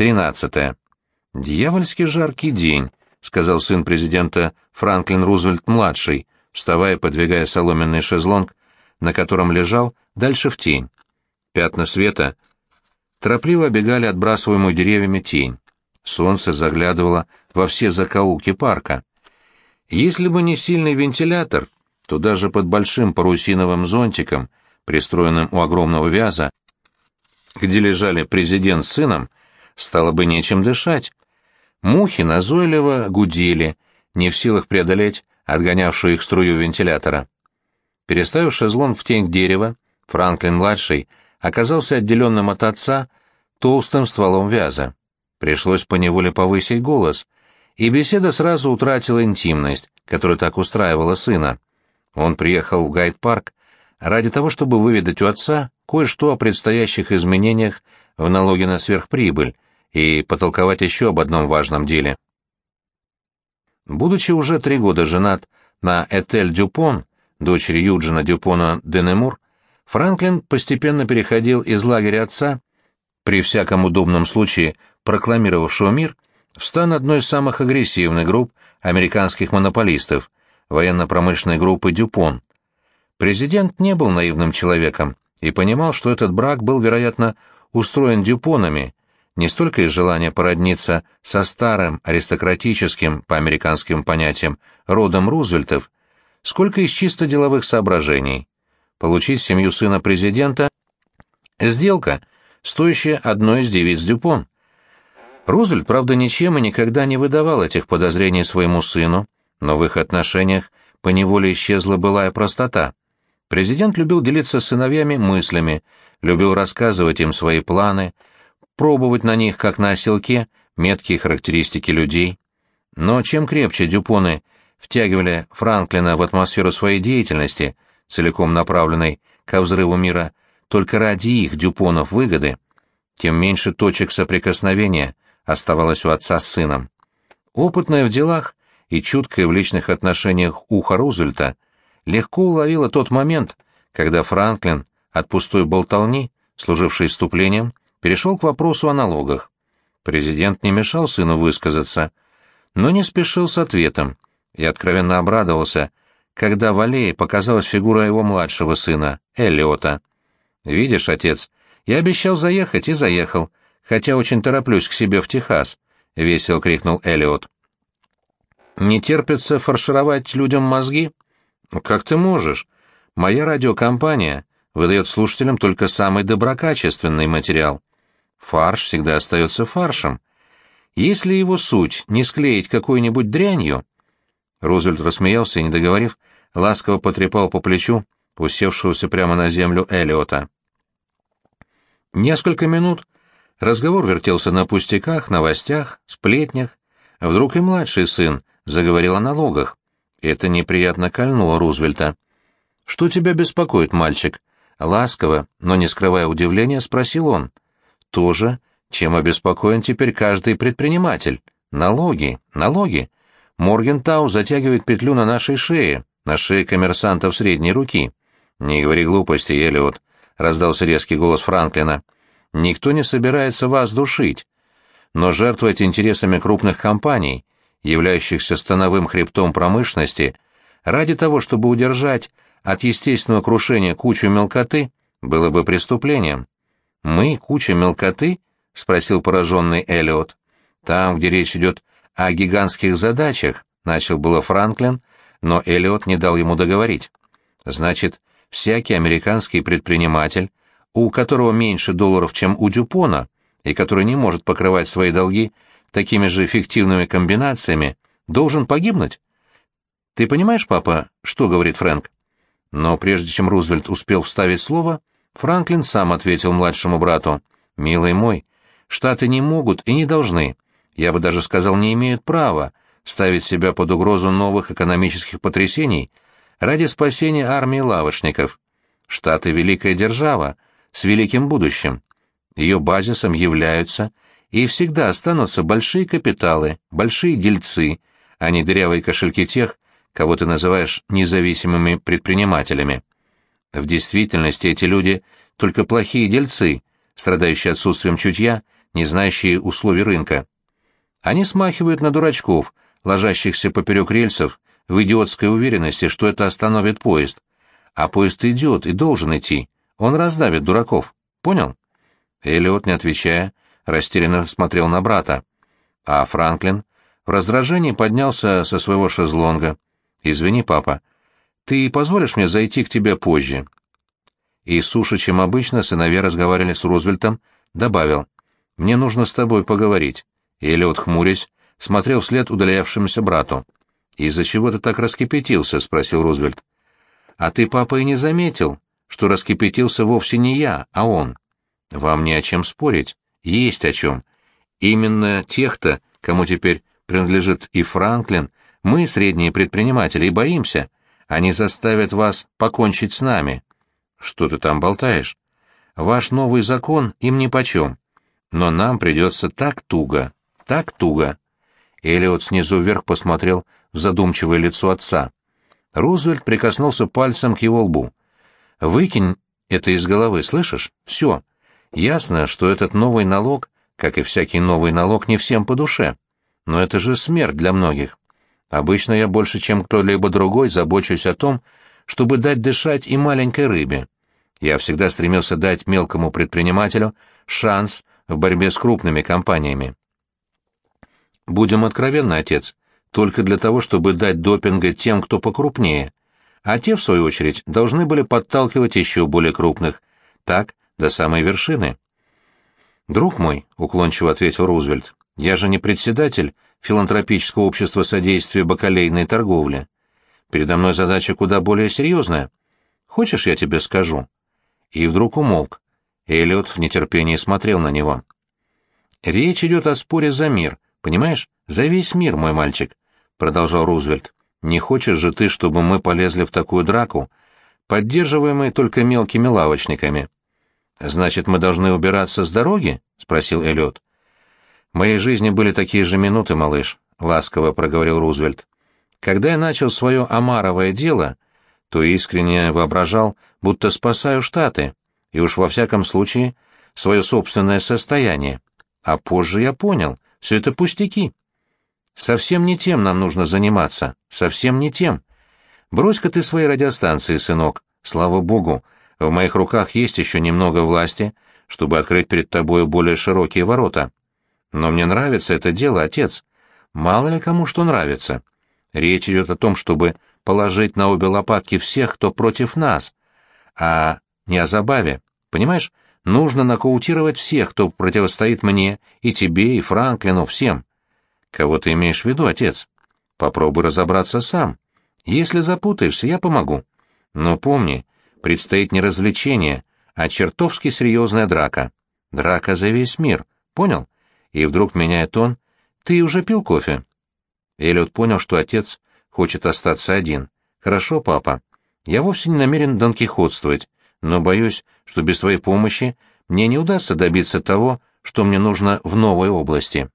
13. «Дьявольски жаркий день», — сказал сын президента Франклин Рузвельт-младший, вставая, подвигая соломенный шезлонг, на котором лежал, дальше в тень. Пятна света торопливо обегали отбрасываемую деревьями тень. Солнце заглядывало во все закоулки парка. Если бы не сильный вентилятор, то даже под большим парусиновым зонтиком, пристроенным у огромного вяза, где лежали президент с сыном, стало бы нечем дышать. Мухи назойливо гудели, не в силах преодолеть отгонявшую их струю вентилятора. Переставив шезлон в тень дерева, Франклин-младший оказался отделенным от отца толстым стволом вяза. Пришлось поневоле повысить голос, и беседа сразу утратила интимность, которая так устраивала сына. Он приехал в Гайд-парк ради того, чтобы выведать у отца кое-что о предстоящих изменениях в налоге на сверхприбыль и потолковать еще об одном важном деле. Будучи уже три года женат на Этель Дюпон, дочери Юджина Дюпона Денемур, Франклин постепенно переходил из лагеря отца, при всяком удобном случае прокламировавшего мир, в стан одной из самых агрессивных групп американских монополистов, военно-промышленной группы Дюпон. Президент не был наивным человеком и понимал, что этот брак был, вероятно, устроен Дюпонами не столько из желания породниться со старым аристократическим, по американским понятиям, родом Рузвельтов, сколько из чисто деловых соображений. Получить семью сына президента – сделка, стоящая одной из девиц Дюпон. Рузвельт, правда, ничем и никогда не выдавал этих подозрений своему сыну, но в их отношениях поневоле исчезла былая простота. Президент любил делиться с сыновьями мыслями, любил рассказывать им свои планы – пробовать на них, как на оселке, меткие характеристики людей. Но чем крепче дюпоны втягивали Франклина в атмосферу своей деятельности, целиком направленной ко взрыву мира только ради их, дюпонов, выгоды, тем меньше точек соприкосновения оставалось у отца с сыном. Опытная в делах и чуткая в личных отношениях ухо Рузвельта легко уловила тот момент, когда Франклин от пустой болтовни, служившей вступлением, перешел к вопросу о налогах. Президент не мешал сыну высказаться, но не спешил с ответом и откровенно обрадовался, когда в аллее показалась фигура его младшего сына, Эллиота. «Видишь, отец, я обещал заехать и заехал, хотя очень тороплюсь к себе в Техас», — весело крикнул Эллиот. «Не терпится фаршировать людям мозги?» «Ну, «Как ты можешь? Моя радиокомпания выдает слушателям только самый доброкачественный материал. Фарш всегда остается фаршем. Если его суть не склеить какой-нибудь дрянью... Рузвельт рассмеялся и, не договорив, ласково потрепал по плечу усевшегося прямо на землю Эллиота. Несколько минут разговор вертелся на пустяках, новостях, сплетнях. Вдруг и младший сын заговорил о налогах. Это неприятно кольнуло Рузвельта. «Что тебя беспокоит, мальчик?» Ласково, но не скрывая удивления, спросил он то же, чем обеспокоен теперь каждый предприниматель. Налоги, налоги. Моргентау затягивает петлю на нашей шее, на шее коммерсантов средней руки. Не говори глупости, Эллиот, — раздался резкий голос Франклина. Никто не собирается вас душить. Но жертвовать интересами крупных компаний, являющихся становым хребтом промышленности, ради того, чтобы удержать от естественного крушения кучу мелкоты, было бы преступлением. «Мы — куча мелкоты?» — спросил пораженный Эллиот. «Там, где речь идет о гигантских задачах», — начал было Франклин, но Эллиот не дал ему договорить. «Значит, всякий американский предприниматель, у которого меньше долларов, чем у Дюпона, и который не может покрывать свои долги такими же эффективными комбинациями, должен погибнуть?» «Ты понимаешь, папа, что говорит Фрэнк?» Но прежде чем Рузвельт успел вставить слово, Франклин сам ответил младшему брату. «Милый мой, Штаты не могут и не должны, я бы даже сказал, не имеют права, ставить себя под угрозу новых экономических потрясений ради спасения армии лавочников. Штаты — великая держава, с великим будущим. Ее базисом являются и всегда останутся большие капиталы, большие дельцы, а не дырявые кошельки тех, кого ты называешь независимыми предпринимателями. В действительности эти люди только плохие дельцы, страдающие отсутствием чутья, не знающие условий рынка. Они смахивают на дурачков, ложащихся поперек рельсов, в идиотской уверенности, что это остановит поезд. А поезд идет и должен идти. Он раздавит дураков. Понял? Эллиот, не отвечая, растерянно смотрел на брата. А Франклин в раздражении поднялся со своего шезлонга. «Извини, папа, ты позволишь мне зайти к тебе позже?» И суше, чем обычно, сыновья разговаривали с Рузвельтом, добавил, «Мне нужно с тобой поговорить». Эллиот, хмурясь, смотрел вслед удалявшемуся брату. «Из-за чего ты так раскипятился?» — спросил Рузвельт. «А ты, папа, и не заметил, что раскипятился вовсе не я, а он. Вам не о чем спорить. Есть о чем. Именно тех-то, кому теперь принадлежит и Франклин, мы, средние предприниматели, и боимся. Они заставят вас покончить с нами». «Что ты там болтаешь?» «Ваш новый закон им нипочем. Но нам придется так туго, так туго». Элиот снизу вверх посмотрел в задумчивое лицо отца. Рузвельт прикоснулся пальцем к его лбу. «Выкинь это из головы, слышишь? Все. Ясно, что этот новый налог, как и всякий новый налог, не всем по душе. Но это же смерть для многих. Обычно я больше, чем кто-либо другой, забочусь о том, чтобы дать дышать и маленькой рыбе. Я всегда стремился дать мелкому предпринимателю шанс в борьбе с крупными компаниями. Будем откровенны, отец, только для того, чтобы дать допинга тем, кто покрупнее, а те, в свою очередь, должны были подталкивать еще более крупных, так, до самой вершины. «Друг мой», — уклончиво ответил Рузвельт, — «я же не председатель филантропического общества содействия бакалейной торговле. Передо мной задача куда более серьезная. Хочешь, я тебе скажу?» И вдруг умолк. Эллиот в нетерпении смотрел на него. «Речь идет о споре за мир», Понимаешь, за весь мир, мой мальчик, — продолжал Рузвельт. Не хочешь же ты, чтобы мы полезли в такую драку, поддерживаемые только мелкими лавочниками? Значит, мы должны убираться с дороги? — спросил Эллиот. В моей жизни были такие же минуты, малыш, — ласково проговорил Рузвельт. Когда я начал свое омаровое дело, то искренне воображал, будто спасаю Штаты, и уж во всяком случае свое собственное состояние. А позже я понял — все это пустяки. Совсем не тем нам нужно заниматься, совсем не тем. Брось-ка ты свои радиостанции, сынок. Слава богу, в моих руках есть еще немного власти, чтобы открыть перед тобой более широкие ворота. Но мне нравится это дело, отец. Мало ли кому что нравится. Речь идет о том, чтобы положить на обе лопатки всех, кто против нас, а не о забаве. Понимаешь, Нужно нокаутировать всех, кто противостоит мне, и тебе, и Франклину, всем. Кого ты имеешь в виду, отец? Попробуй разобраться сам. Если запутаешься, я помогу. Но помни, предстоит не развлечение, а чертовски серьезная драка. Драка за весь мир, понял? И вдруг меняет он. Ты уже пил кофе? Эллиот понял, что отец хочет остаться один. Хорошо, папа. Я вовсе не намерен донкихотствовать но боюсь, что без твоей помощи мне не удастся добиться того, что мне нужно в новой области.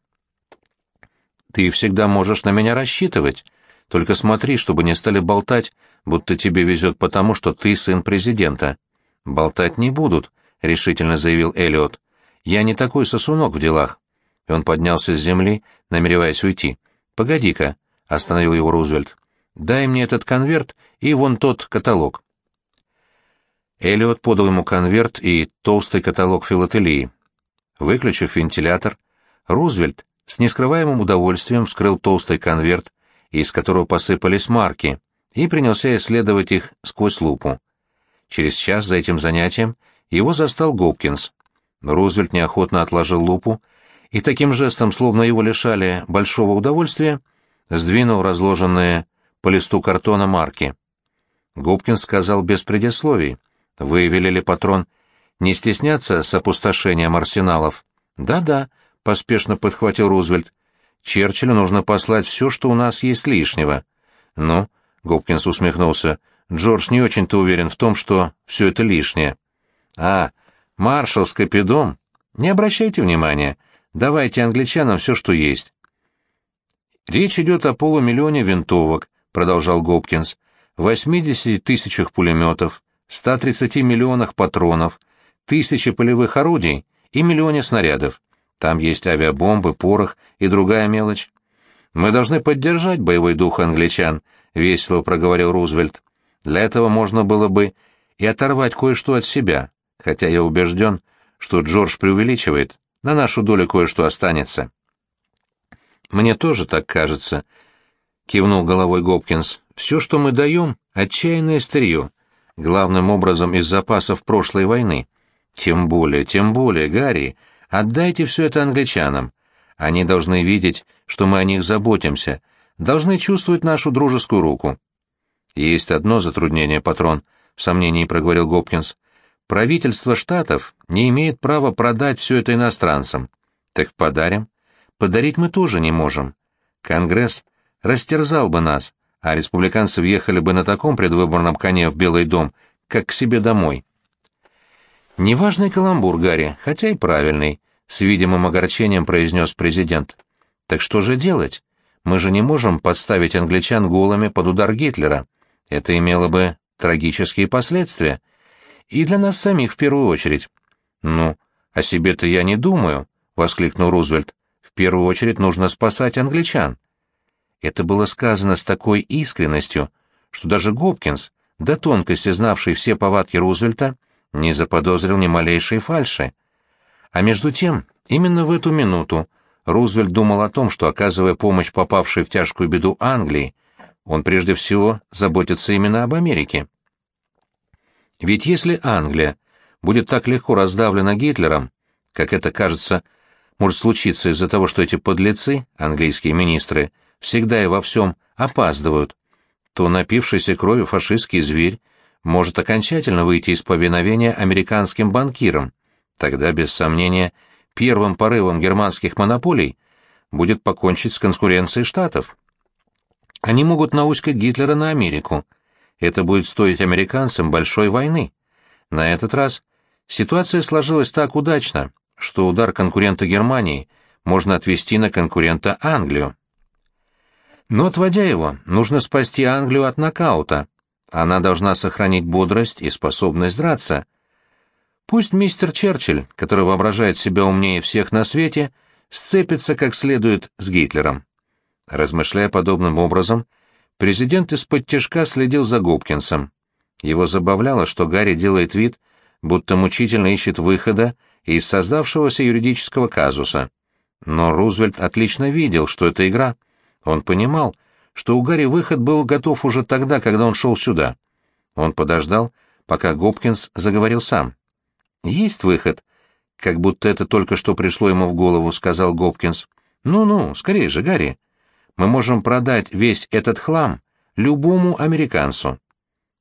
Ты всегда можешь на меня рассчитывать, только смотри, чтобы не стали болтать, будто тебе везет потому, что ты сын президента. Болтать не будут, — решительно заявил Эллиот. Я не такой сосунок в делах. И он поднялся с земли, намереваясь уйти. «Погоди-ка», — остановил его Рузвельт. «Дай мне этот конверт и вон тот каталог». Эллиот подал ему конверт и толстый каталог филателии. Выключив вентилятор, Рузвельт с нескрываемым удовольствием вскрыл толстый конверт, из которого посыпались марки, и принялся исследовать их сквозь лупу. Через час за этим занятием его застал Гопкинс. Рузвельт неохотно отложил лупу и таким жестом, словно его лишали большого удовольствия, сдвинул разложенные по листу картона марки. Гопкинс сказал без предисловий — вы велели патрон не стесняться с опустошением арсеналов? Да-да, поспешно подхватил Рузвельт. Черчиллю нужно послать все, что у нас есть лишнего. Ну, Гопкинс усмехнулся, Джордж не очень-то уверен в том, что все это лишнее. А, маршал с Капидом? Не обращайте внимания. Давайте англичанам все, что есть. Речь идет о полумиллионе винтовок, продолжал Гопкинс, 80 тысячах пулеметов, 130 миллионах патронов, тысячи полевых орудий и миллионе снарядов. Там есть авиабомбы, порох и другая мелочь. Мы должны поддержать боевой дух англичан, весело проговорил Рузвельт. Для этого можно было бы и оторвать кое-что от себя, хотя я убежден, что Джордж преувеличивает, на нашу долю кое-что останется. Мне тоже так кажется, кивнул головой Гопкинс. Все, что мы даем, отчаянное старье, главным образом из запасов прошлой войны. Тем более, тем более, Гарри, отдайте все это англичанам. Они должны видеть, что мы о них заботимся, должны чувствовать нашу дружескую руку. Есть одно затруднение, патрон, в сомнении проговорил Гопкинс. Правительство штатов не имеет права продать все это иностранцам. Так подарим. Подарить мы тоже не можем. Конгресс растерзал бы нас, а республиканцы въехали бы на таком предвыборном коне в Белый дом, как к себе домой. Неважный каламбур, Гарри, хотя и правильный, с видимым огорчением произнес президент. Так что же делать? Мы же не можем подставить англичан голыми под удар Гитлера. Это имело бы трагические последствия. И для нас самих в первую очередь. Ну, о себе-то я не думаю, воскликнул Рузвельт. В первую очередь нужно спасать англичан. Это было сказано с такой искренностью, что даже Гопкинс, до тонкости знавший все повадки Рузвельта, не заподозрил ни малейшей фальши. А между тем, именно в эту минуту Рузвельт думал о том, что, оказывая помощь попавшей в тяжкую беду Англии, он прежде всего заботится именно об Америке. Ведь если Англия будет так легко раздавлена Гитлером, как это, кажется, может случиться из-за того, что эти подлецы, английские министры, всегда и во всем опаздывают, то напившийся кровью фашистский зверь может окончательно выйти из повиновения американским банкирам. Тогда, без сомнения, первым порывом германских монополий будет покончить с конкуренцией штатов. Они могут науськать Гитлера на Америку. Это будет стоить американцам большой войны. На этот раз ситуация сложилась так удачно, что удар конкурента Германии можно отвести на конкурента Англию. Но отводя его, нужно спасти Англию от нокаута. Она должна сохранить бодрость и способность драться. Пусть мистер Черчилль, который воображает себя умнее всех на свете, сцепится как следует с Гитлером. Размышляя подобным образом, президент из-под тяжка следил за Гопкинсом. Его забавляло, что Гарри делает вид, будто мучительно ищет выхода из создавшегося юридического казуса. Но Рузвельт отлично видел, что это игра. Он понимал, что у Гарри выход был готов уже тогда, когда он шел сюда. Он подождал, пока Гопкинс заговорил сам. «Есть выход», — как будто это только что пришло ему в голову, — сказал Гопкинс. «Ну-ну, скорее же, Гарри мы можем продать весь этот хлам любому американцу.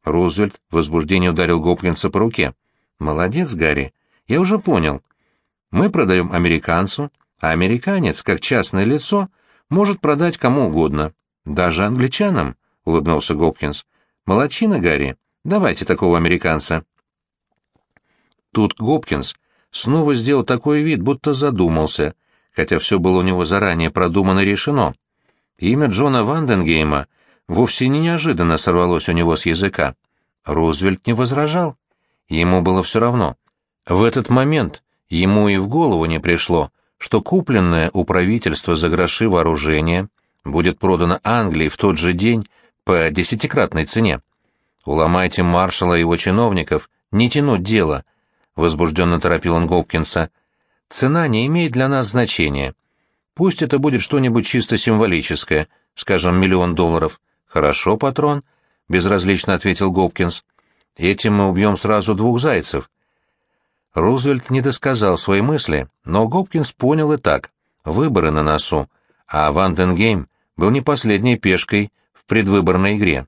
Рузвельт в возбуждении ударил Гопкинса по руке. «Молодец, Гарри. Я уже понял. Мы продаем американцу, а американец, как частное лицо, может продать кому угодно. Даже англичанам», — улыбнулся Гопкинс. «Молодчина, Гарри. Давайте такого американца». Тут Гопкинс снова сделал такой вид, будто задумался, хотя все было у него заранее продумано и решено. Имя Джона Ванденгейма вовсе не неожиданно сорвалось у него с языка. Рузвельт не возражал. Ему было все равно. В этот момент ему и в голову не пришло, что купленное у правительства за гроши вооружение будет продано Англии в тот же день по десятикратной цене. «Уломайте маршала и его чиновников, не тянуть дело», — возбужденно торопил он Гопкинса. «Цена не имеет для нас значения. Пусть это будет что-нибудь чисто символическое, скажем, миллион долларов. Хорошо, патрон, безразлично ответил Гопкинс. Этим мы убьем сразу двух зайцев. Рузвельт не досказал свои мысли, но Гопкинс понял и так. Выборы на носу, а Ванденгейм был не последней пешкой в предвыборной игре.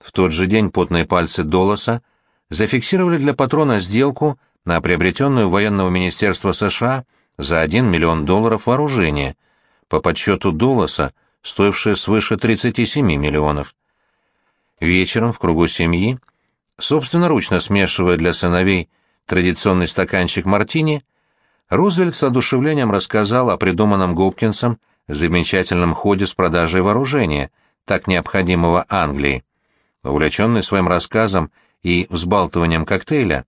В тот же день потные пальцы Долоса зафиксировали для патрона сделку на приобретенную военного министерства США за 1 миллион долларов вооружения, по подсчету Дулоса, стоившее свыше 37 миллионов. Вечером в кругу семьи, собственноручно смешивая для сыновей традиционный стаканчик мартини, Рузвельт с одушевлением рассказал о придуманном Гопкинсом замечательном ходе с продажей вооружения, так необходимого Англии. Увлеченный своим рассказом и взбалтыванием коктейля,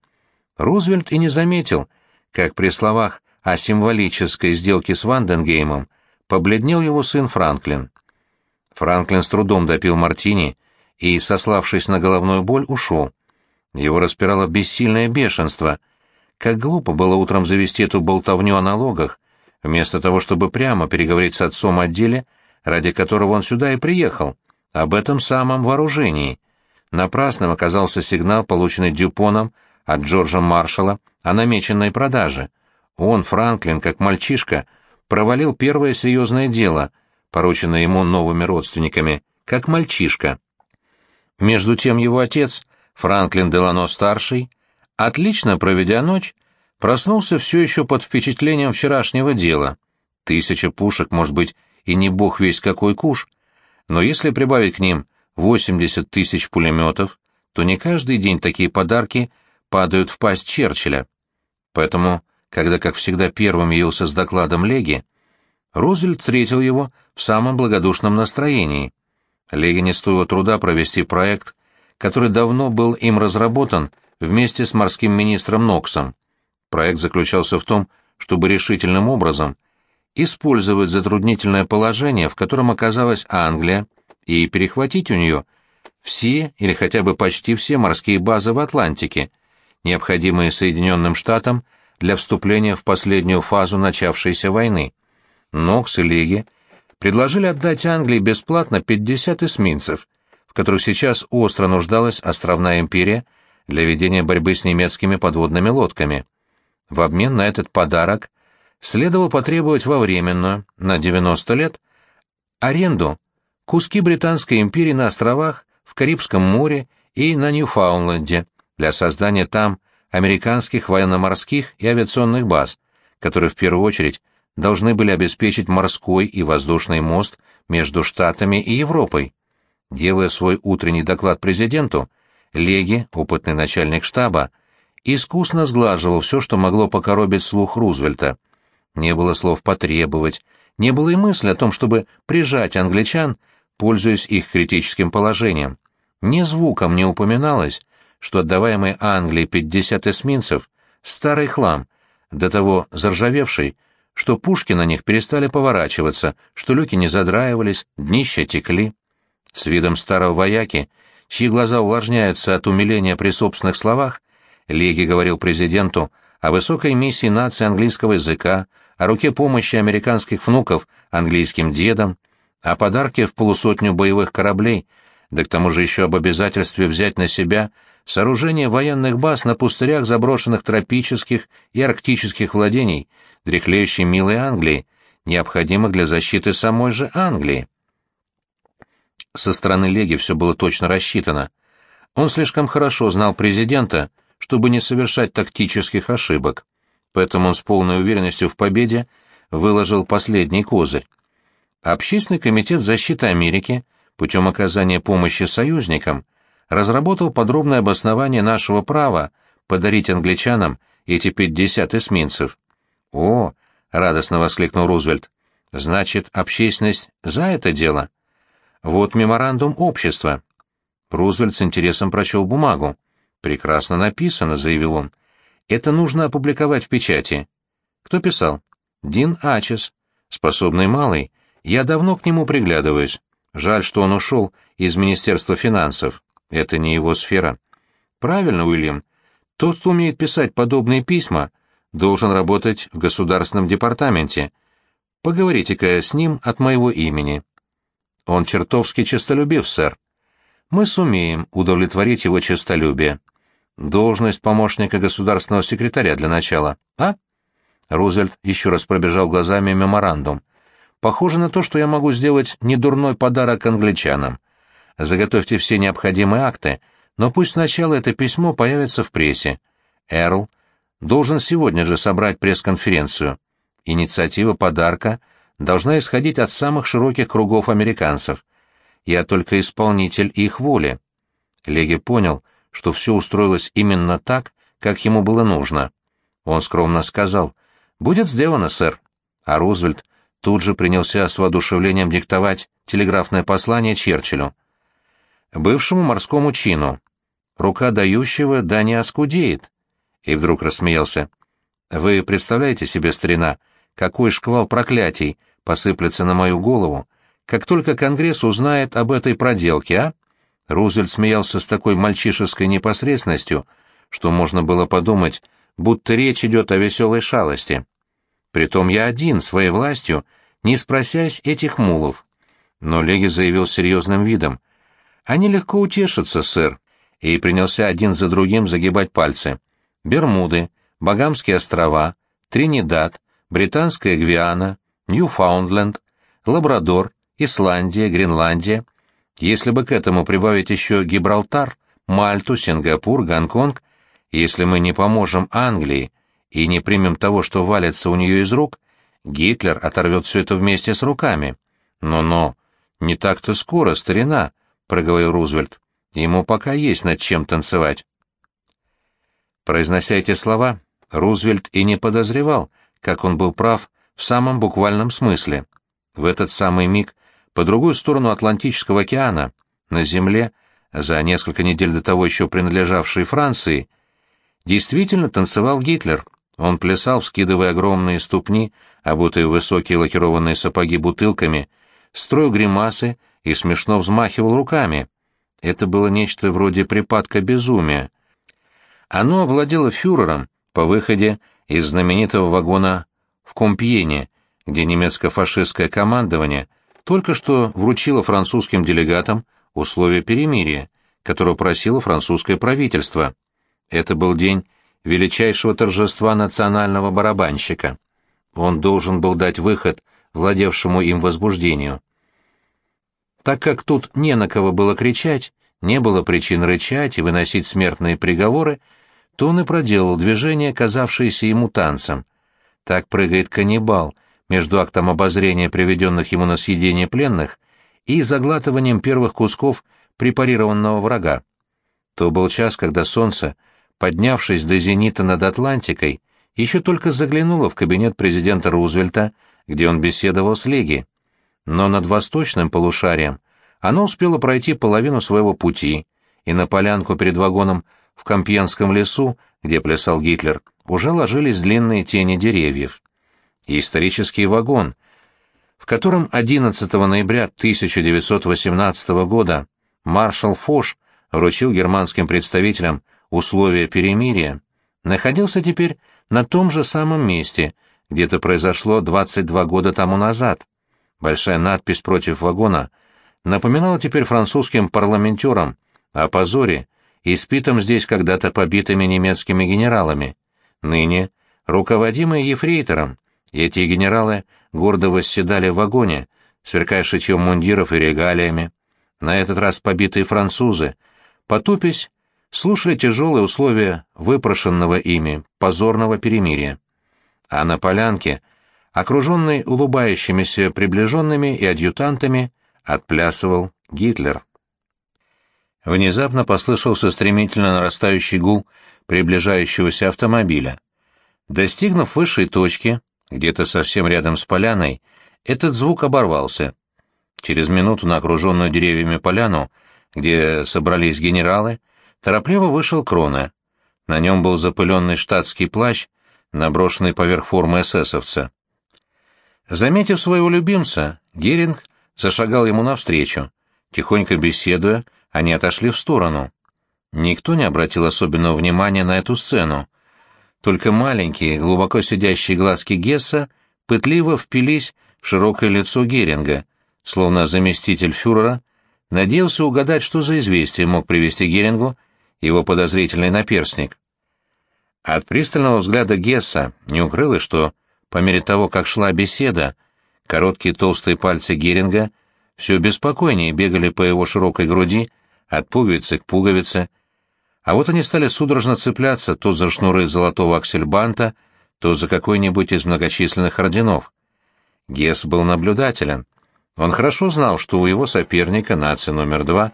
Рузвельт и не заметил, как при словах о символической сделке с Ванденгеймом, побледнел его сын Франклин. Франклин с трудом допил мартини и, сославшись на головную боль, ушел. Его распирало бессильное бешенство. Как глупо было утром завести эту болтовню о налогах, вместо того, чтобы прямо переговорить с отцом о деле, ради которого он сюда и приехал, об этом самом вооружении. Напрасным оказался сигнал, полученный Дюпоном от Джорджа Маршалла о намеченной продаже. Он, Франклин, как мальчишка, провалил первое серьезное дело, порученное ему новыми родственниками, как мальчишка. Между тем его отец, Франклин Делано-старший, отлично проведя ночь, проснулся все еще под впечатлением вчерашнего дела. Тысяча пушек, может быть, и не бог весь какой куш, но если прибавить к ним 80 тысяч пулеметов, то не каждый день такие подарки падают в пасть Черчилля. Поэтому, когда, как всегда, первым явился с докладом Леги, Рузвельт встретил его в самом благодушном настроении. Леге не стоило труда провести проект, который давно был им разработан вместе с морским министром Ноксом. Проект заключался в том, чтобы решительным образом использовать затруднительное положение, в котором оказалась Англия, и перехватить у нее все или хотя бы почти все морские базы в Атлантике, необходимые Соединенным Штатам для вступления в последнюю фазу начавшейся войны. Нокс и Лиги предложили отдать Англии бесплатно 50 эсминцев, в которых сейчас остро нуждалась островная империя для ведения борьбы с немецкими подводными лодками. В обмен на этот подарок следовало потребовать во временную, на 90 лет, аренду куски Британской империи на островах в Карибском море и на Ньюфаундленде для создания там американских военно-морских и авиационных баз, которые в первую очередь должны были обеспечить морской и воздушный мост между Штатами и Европой. Делая свой утренний доклад президенту, Леги, опытный начальник штаба, искусно сглаживал все, что могло покоробить слух Рузвельта. Не было слов «потребовать», не было и мысли о том, чтобы прижать англичан, пользуясь их критическим положением. Ни звуком не упоминалось, что отдаваемый Англии 50 эсминцев — старый хлам, до того заржавевший, что пушки на них перестали поворачиваться, что люки не задраивались, днища текли. С видом старого вояки, чьи глаза увлажняются от умиления при собственных словах, Леги говорил президенту о высокой миссии нации английского языка, о руке помощи американских внуков английским дедам, о подарке в полусотню боевых кораблей, да к тому же еще об обязательстве взять на себя сооружение военных баз на пустырях заброшенных тропических и арктических владений, дряхлеющей милой Англии, необходимых для защиты самой же Англии. Со стороны Леги все было точно рассчитано. Он слишком хорошо знал президента, чтобы не совершать тактических ошибок, поэтому он с полной уверенностью в победе выложил последний козырь. Общественный комитет защиты Америки путем оказания помощи союзникам разработал подробное обоснование нашего права подарить англичанам эти 50 эсминцев. «О!» — радостно воскликнул Рузвельт. «Значит, общественность за это дело?» «Вот меморандум общества». Рузвельт с интересом прочел бумагу. «Прекрасно написано», — заявил он. «Это нужно опубликовать в печати». «Кто писал?» «Дин Ачес. Способный малый. Я давно к нему приглядываюсь. Жаль, что он ушел из Министерства финансов. Это не его сфера». «Правильно, Уильям. Тот, кто умеет писать подобные письма, должен работать в государственном департаменте. Поговорите-ка с ним от моего имени». «Он чертовски честолюбив, сэр. Мы сумеем удовлетворить его честолюбие. Должность помощника государственного секретаря для начала, а? Рузвельт еще раз пробежал глазами меморандум. Похоже на то, что я могу сделать недурной подарок англичанам. Заготовьте все необходимые акты, но пусть сначала это письмо появится в прессе. Эрл должен сегодня же собрать пресс-конференцию. Инициатива подарка должна исходить от самых широких кругов американцев. Я только исполнитель их воли. Леги понял, что все устроилось именно так, как ему было нужно. Он скромно сказал «Будет сделано, сэр». А Рузвельт тут же принялся с воодушевлением диктовать телеграфное послание Черчиллю. Бывшему морскому чину. Рука дающего да не оскудеет. И вдруг рассмеялся. Вы представляете себе, старина, какой шквал проклятий посыплется на мою голову, как только Конгресс узнает об этой проделке, а? Рузвельт смеялся с такой мальчишеской непосредственностью, что можно было подумать, будто речь идет о веселой шалости. Притом я один, своей властью, не спросясь этих мулов. Но Леги заявил серьезным видом. «Они легко утешатся, сэр», и принялся один за другим загибать пальцы. «Бермуды, Багамские острова, Тринидад, Британская Гвиана, Ньюфаундленд, Лабрадор, Исландия, Гренландия. Если бы к этому прибавить еще Гибралтар, Мальту, Сингапур, Гонконг, если мы не поможем Англии и не примем того, что валится у нее из рук, Гитлер оторвет все это вместе с руками. Но-но, не так-то скоро, старина, — проговорил Рузвельт. Ему пока есть над чем танцевать. Произнося эти слова, Рузвельт и не подозревал, как он был прав в самом буквальном смысле. В этот самый миг, по другую сторону Атлантического океана, на земле, за несколько недель до того еще принадлежавшей Франции, действительно танцевал Гитлер. Он плясал, вскидывая огромные ступни, обутые в высокие лакированные сапоги бутылками, строил гримасы и смешно взмахивал руками. Это было нечто вроде припадка безумия. Оно овладело фюрером по выходе из знаменитого вагона в Компьене, где немецко-фашистское командование только что вручило французским делегатам условия перемирия, которого просило французское правительство. Это был день величайшего торжества национального барабанщика. Он должен был дать выход владевшему им возбуждению. Так как тут не на кого было кричать, не было причин рычать и выносить смертные приговоры, то он и проделал движение, казавшееся ему танцем. Так прыгает каннибал между актом обозрения приведенных ему на съедение пленных и заглатыванием первых кусков препарированного врага. То был час, когда солнце, поднявшись до зенита над Атлантикой, еще только заглянуло в кабинет президента Рузвельта, где он беседовал с Леги но над восточным полушарием оно успело пройти половину своего пути, и на полянку перед вагоном в Компьенском лесу, где плясал Гитлер, уже ложились длинные тени деревьев. И исторический вагон, в котором 11 ноября 1918 года маршал Фош вручил германским представителям условия перемирия, находился теперь на том же самом месте, где это произошло 22 года тому назад. Большая надпись против вагона напоминала теперь французским парламентерам о позоре, испитом здесь когда-то побитыми немецкими генералами. Ныне, руководимые ефрейтором, эти генералы гордо восседали в вагоне, сверкая шитьем мундиров и регалиями. На этот раз побитые французы, потупясь, слушали тяжелые условия выпрошенного ими позорного перемирия. А на полянке Окруженный улыбающимися приближенными и адъютантами, отплясывал Гитлер. Внезапно послышался стремительно нарастающий гул приближающегося автомобиля. Достигнув высшей точки, где-то совсем рядом с поляной, этот звук оборвался. Через минуту на окруженную деревьями поляну, где собрались генералы, торопливо вышел Крона. На нем был запыленный штатский плащ, наброшенный поверх формы эсэсовца. Заметив своего любимца, Геринг зашагал ему навстречу. Тихонько беседуя, они отошли в сторону. Никто не обратил особенного внимания на эту сцену. Только маленькие, глубоко сидящие глазки Гесса пытливо впились в широкое лицо Геринга, словно заместитель фюрера надеялся угадать, что за известие мог привести Герингу его подозрительный наперстник. От пристального взгляда Гесса не укрылось, что по мере того, как шла беседа, короткие толстые пальцы Геринга все беспокойнее бегали по его широкой груди, от пуговицы к пуговице, а вот они стали судорожно цепляться то за шнуры золотого аксельбанта, то за какой-нибудь из многочисленных орденов. Гесс был наблюдателен. Он хорошо знал, что у его соперника, нации номер два,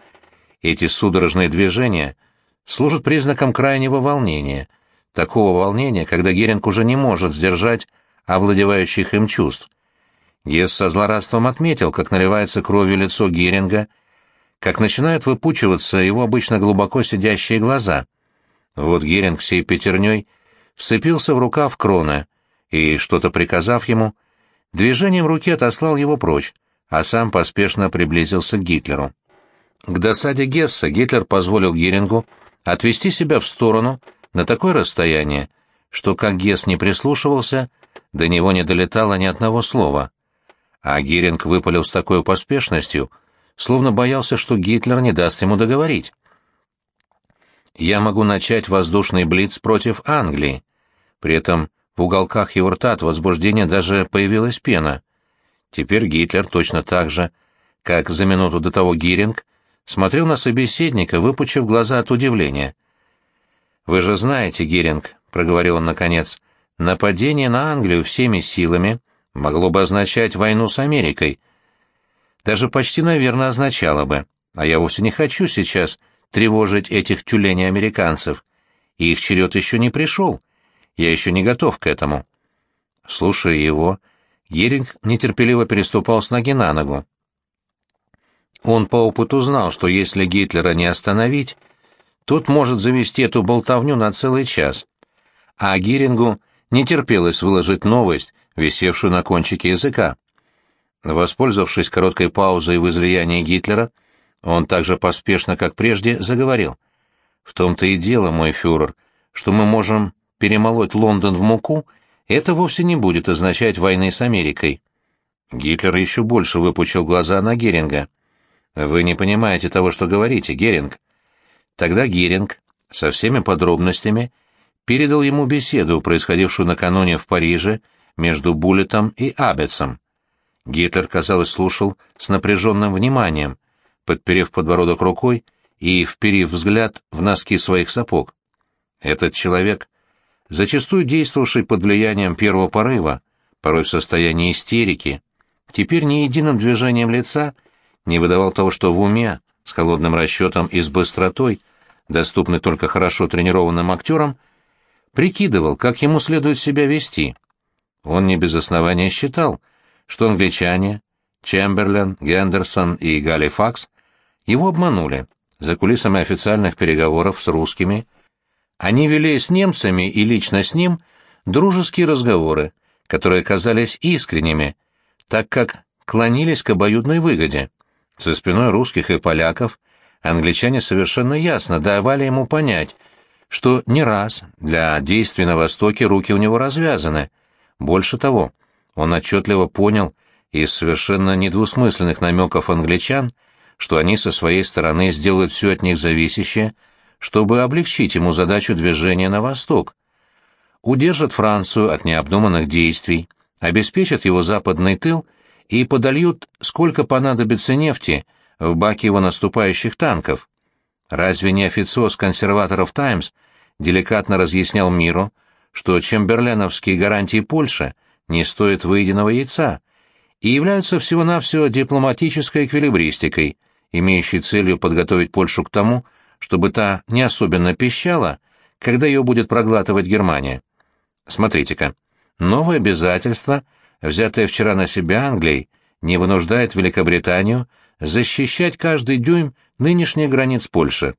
эти судорожные движения служат признаком крайнего волнения, такого волнения, когда Геринг уже не может сдержать овладевающих им чувств. Гесс со злорадством отметил, как наливается кровью лицо Геринга, как начинают выпучиваться его обычно глубоко сидящие глаза. Вот Геринг всей пятерней вцепился в рукав Крона и, что-то приказав ему, движением руки отослал его прочь, а сам поспешно приблизился к Гитлеру. К досаде Гесса Гитлер позволил Герингу отвести себя в сторону на такое расстояние, что, как Гесс не прислушивался, до него не долетало ни одного слова. А Геринг выпалил с такой поспешностью, словно боялся, что Гитлер не даст ему договорить. «Я могу начать воздушный блиц против Англии». При этом в уголках его рта от возбуждения даже появилась пена. Теперь Гитлер точно так же, как за минуту до того Гиринг, смотрел на собеседника, выпучив глаза от удивления. «Вы же знаете, Гиринг», — проговорил он наконец, — «нападение на Англию всеми силами могло бы означать войну с Америкой. Даже почти, наверное, означало бы. А я вовсе не хочу сейчас тревожить этих тюленей-американцев. Их черед еще не пришел. Я еще не готов к этому». Слушая его, Геринг нетерпеливо переступал с ноги на ногу. Он по опыту знал, что если Гитлера не остановить, тот может завести эту болтовню на целый час. А Гирингу не терпелось выложить новость, висевшую на кончике языка. Воспользовавшись короткой паузой в излиянии Гитлера, он также поспешно, как прежде, заговорил. «В том-то и дело, мой фюрер, что мы можем перемолоть Лондон в муку, это вовсе не будет означать войны с Америкой». Гитлер еще больше выпучил глаза на Геринга. Вы не понимаете того, что говорите, Геринг. Тогда Геринг со всеми подробностями передал ему беседу, происходившую накануне в Париже между Буллетом и Абетсом. Гитлер, казалось, слушал с напряженным вниманием, подперев подбородок рукой и вперив взгляд в носки своих сапог. Этот человек, зачастую действовавший под влиянием первого порыва, порой в состоянии истерики, теперь ни единым движением лица — не выдавал того, что в уме, с холодным расчетом и с быстротой, доступной только хорошо тренированным актерам, прикидывал, как ему следует себя вести. Он не без основания считал, что англичане, Чемберлен, Гендерсон и Галифакс его обманули. За кулисами официальных переговоров с русскими они вели с немцами и лично с ним дружеские разговоры, которые казались искренними, так как клонились к обоюдной выгоде. За спиной русских и поляков англичане совершенно ясно давали ему понять, что не раз для действий на Востоке руки у него развязаны. Больше того, он отчетливо понял из совершенно недвусмысленных намеков англичан, что они со своей стороны сделают все от них зависящее, чтобы облегчить ему задачу движения на восток. Удержат Францию от необдуманных действий, обеспечат его западный тыл и подольют, сколько понадобится нефти, в баки его наступающих танков. Разве не официоз консерваторов «Таймс» деликатно разъяснял миру, что чемберленовские гарантии Польши не стоят выеденного яйца и являются всего-навсего дипломатической эквилибристикой, имеющей целью подготовить Польшу к тому, чтобы та не особенно пищала, когда ее будет проглатывать Германия. Смотрите-ка, новое обязательство — взятая вчера на себя Англией, не вынуждает Великобританию защищать каждый дюйм нынешних границ Польши.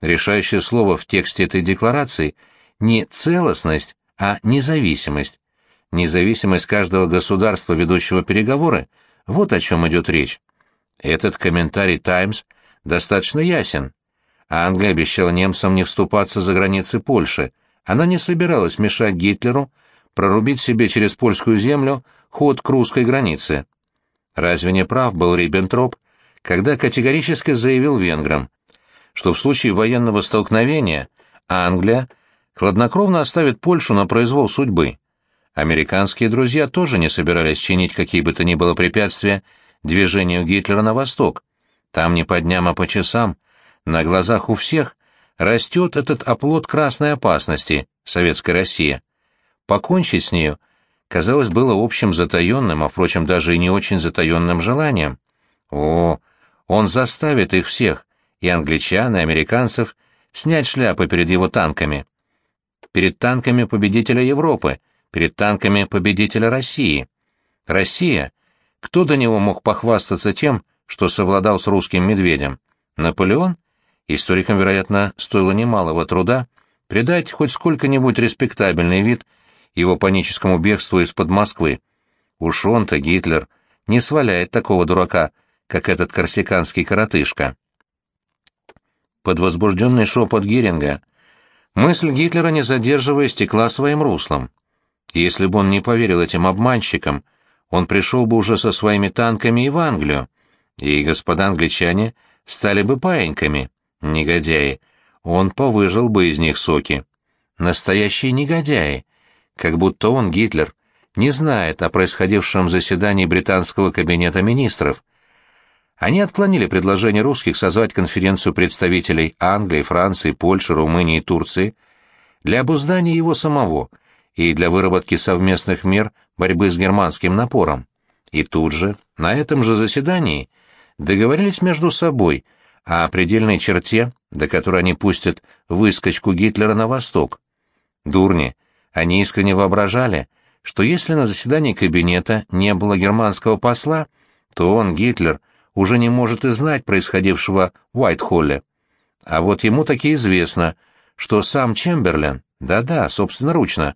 Решающее слово в тексте этой декларации не целостность, а независимость. Независимость каждого государства, ведущего переговоры, вот о чем идет речь. Этот комментарий «Таймс» достаточно ясен. Англия обещала немцам не вступаться за границы Польши. Она не собиралась мешать Гитлеру прорубить себе через польскую землю ход к русской границе. Разве не прав был Риббентроп, когда категорически заявил венграм, что в случае военного столкновения Англия хладнокровно оставит Польшу на произвол судьбы? Американские друзья тоже не собирались чинить какие бы то ни было препятствия движению Гитлера на восток. Там не по дням, а по часам, на глазах у всех, растет этот оплот красной опасности, советская Россия. Покончить с нею, казалось, было общим затаенным, а, впрочем, даже и не очень затаенным желанием. О, он заставит их всех, и англичан, и американцев, снять шляпы перед его танками. Перед танками победителя Европы, перед танками победителя России. Россия? Кто до него мог похвастаться тем, что совладал с русским медведем? Наполеон? Историкам, вероятно, стоило немалого труда придать хоть сколько-нибудь респектабельный вид его паническому бегству из-под Москвы. Уж он-то, Гитлер, не сваляет такого дурака, как этот корсиканский коротышка. Под возбужденный шепот Геринга мысль Гитлера, не задерживая, стекла своим руслом. Если бы он не поверил этим обманщикам, он пришел бы уже со своими танками и в Англию, и господа англичане стали бы паиньками, негодяи. Он повыжил бы из них соки. Настоящие негодяи. Как будто он, Гитлер, не знает о происходившем заседании британского кабинета министров. Они отклонили предложение русских созвать конференцию представителей Англии, Франции, Польши, Румынии и Турции для обуздания его самого и для выработки совместных мер борьбы с германским напором. И тут же, на этом же заседании, договорились между собой о предельной черте, до которой они пустят выскочку Гитлера на восток. Дурни, они искренне воображали, что если на заседании кабинета не было германского посла, то он, Гитлер, уже не может и знать происходившего в Уайтхолле. А вот ему таки известно, что сам Чемберлен, да-да, собственноручно,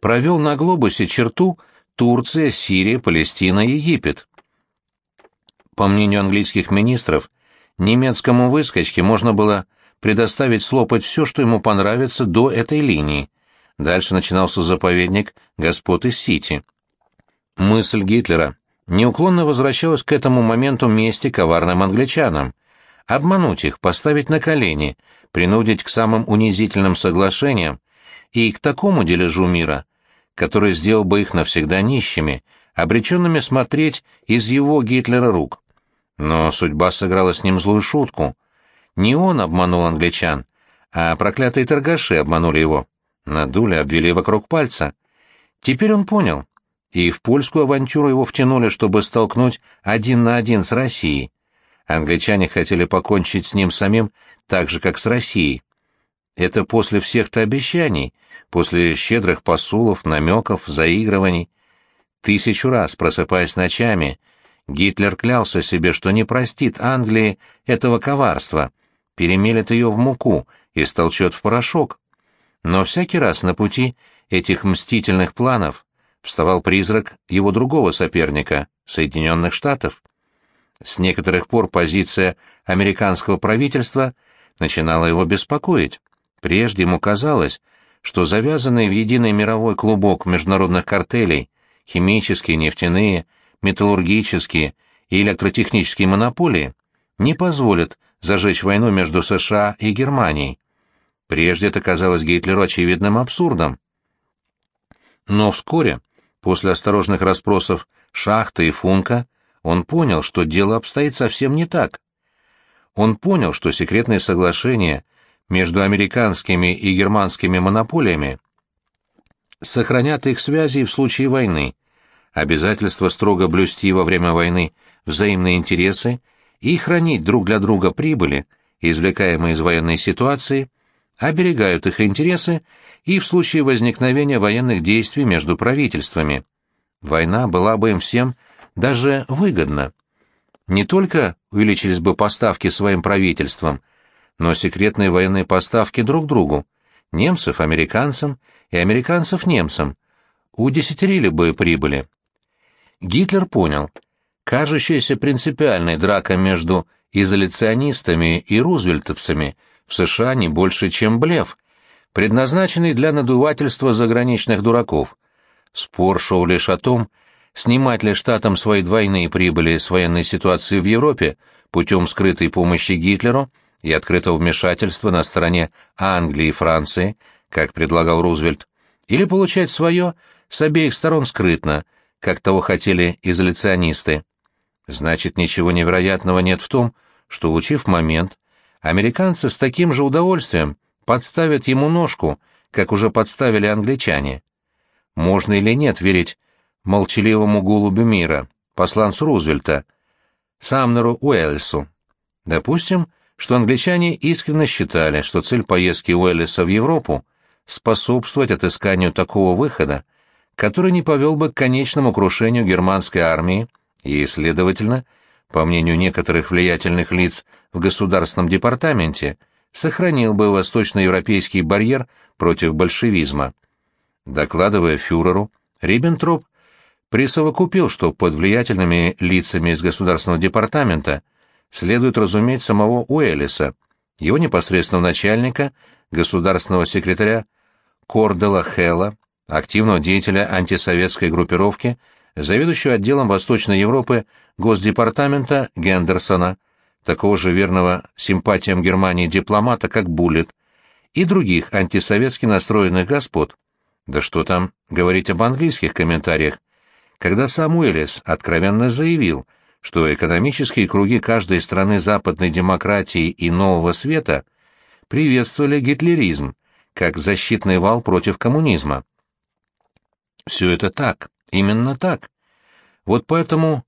провел на глобусе черту Турция, Сирия, Палестина, Египет. По мнению английских министров, немецкому выскочке можно было предоставить слопать все, что ему понравится до этой линии. Дальше начинался заповедник господ из Сити. Мысль Гитлера неуклонно возвращалась к этому моменту мести коварным англичанам. Обмануть их, поставить на колени, принудить к самым унизительным соглашениям и к такому дележу мира, который сделал бы их навсегда нищими, обреченными смотреть из его Гитлера рук. Но судьба сыграла с ним злую шутку. Не он обманул англичан, а проклятые торгаши обманули его. Надули, обвели вокруг пальца. Теперь он понял. И в польскую авантюру его втянули, чтобы столкнуть один на один с Россией. Англичане хотели покончить с ним самим так же, как с Россией. Это после всех-то обещаний, после щедрых посулов, намеков, заигрываний. Тысячу раз, просыпаясь ночами, Гитлер клялся себе, что не простит Англии этого коварства, перемелет ее в муку и столчет в порошок. Но всякий раз на пути этих мстительных планов вставал призрак его другого соперника, Соединенных Штатов. С некоторых пор позиция американского правительства начинала его беспокоить. Прежде ему казалось, что завязанные в единый мировой клубок международных картелей, химические, нефтяные, металлургические и электротехнические монополии не позволят зажечь войну между США и Германией. Прежде это казалось Гитлеру очевидным абсурдом. Но вскоре, после осторожных расспросов Шахта и Функа, он понял, что дело обстоит совсем не так. Он понял, что секретные соглашения между американскими и германскими монополиями сохранят их связи в случае войны, обязательство строго блюсти во время войны взаимные интересы и хранить друг для друга прибыли, извлекаемые из военной ситуации, оберегают их интересы и в случае возникновения военных действий между правительствами. Война была бы им всем даже выгодна. Не только увеличились бы поставки своим правительствам – но секретные военные поставки друг другу, немцев американцам и американцев немцам, удесятерили бы прибыли. Гитлер понял, кажущаяся принципиальной драка между изоляционистами и рузвельтовцами в США не больше, чем блеф, предназначенный для надувательства заграничных дураков. Спор шел лишь о том, снимать ли штатам свои двойные прибыли с военной ситуации в Европе путем скрытой помощи Гитлеру – и открытого вмешательства на стороне Англии и Франции, как предлагал Рузвельт, или получать свое с обеих сторон скрытно, как того хотели изоляционисты. Значит, ничего невероятного нет в том, что, улучив момент, американцы с таким же удовольствием подставят ему ножку, как уже подставили англичане. Можно или нет верить молчаливому голубю мира, посланцу Рузвельта, Самнеру Уэльсу. Допустим, что англичане искренне считали, что цель поездки Уэллиса в Европу — способствовать отысканию такого выхода, который не повел бы к конечному крушению германской армии и, следовательно, по мнению некоторых влиятельных лиц в Государственном департаменте, сохранил бы восточноевропейский барьер против большевизма. Докладывая фюреру, Риббентроп присовокупил, что под влиятельными лицами из Государственного департамента следует разуметь самого Уэллиса, его непосредственного начальника, государственного секретаря Кордела Хелла, активного деятеля антисоветской группировки, заведующего отделом Восточной Европы Госдепартамента Гендерсона, такого же верного симпатиям Германии дипломата, как Буллет, и других антисоветски настроенных господ. Да что там говорить об английских комментариях, когда сам Уэллис откровенно заявил, что экономические круги каждой страны западной демократии и нового света приветствовали гитлеризм как защитный вал против коммунизма. Все это так, именно так. Вот поэтому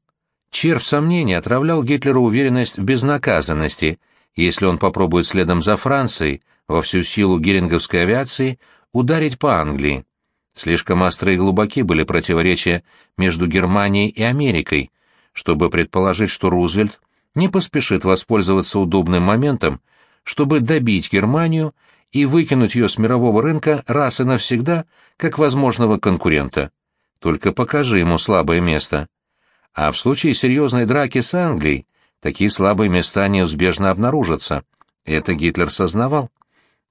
червь сомнений отравлял Гитлеру уверенность в безнаказанности, если он попробует следом за Францией во всю силу геринговской авиации ударить по Англии. Слишком острые и глубоки были противоречия между Германией и Америкой, чтобы предположить, что Рузвельт не поспешит воспользоваться удобным моментом, чтобы добить Германию и выкинуть ее с мирового рынка раз и навсегда, как возможного конкурента. Только покажи ему слабое место. А в случае серьезной драки с Англией такие слабые места неизбежно обнаружатся. Это Гитлер сознавал.